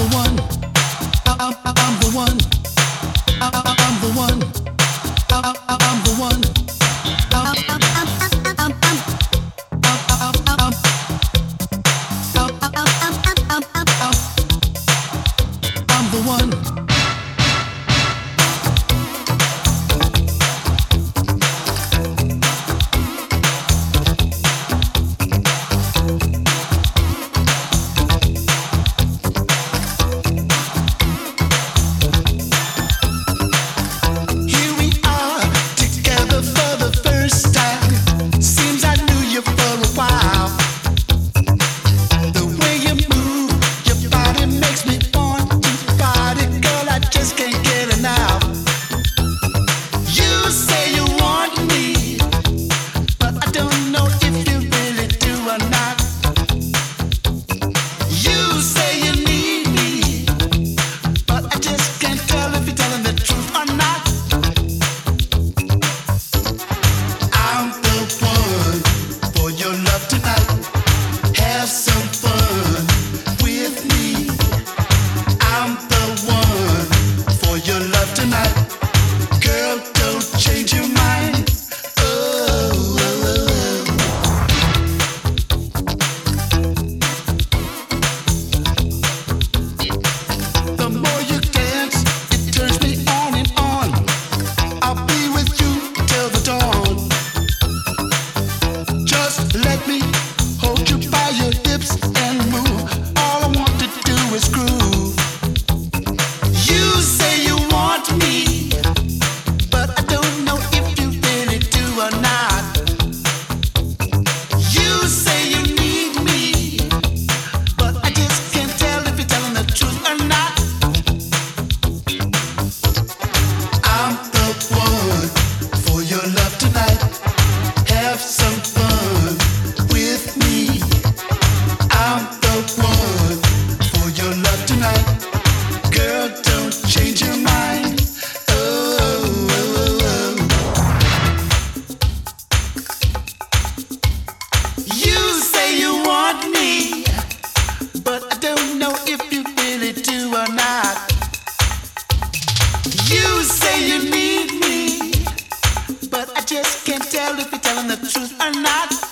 the one. I, I, I'm the one. if you're telling the truth or not.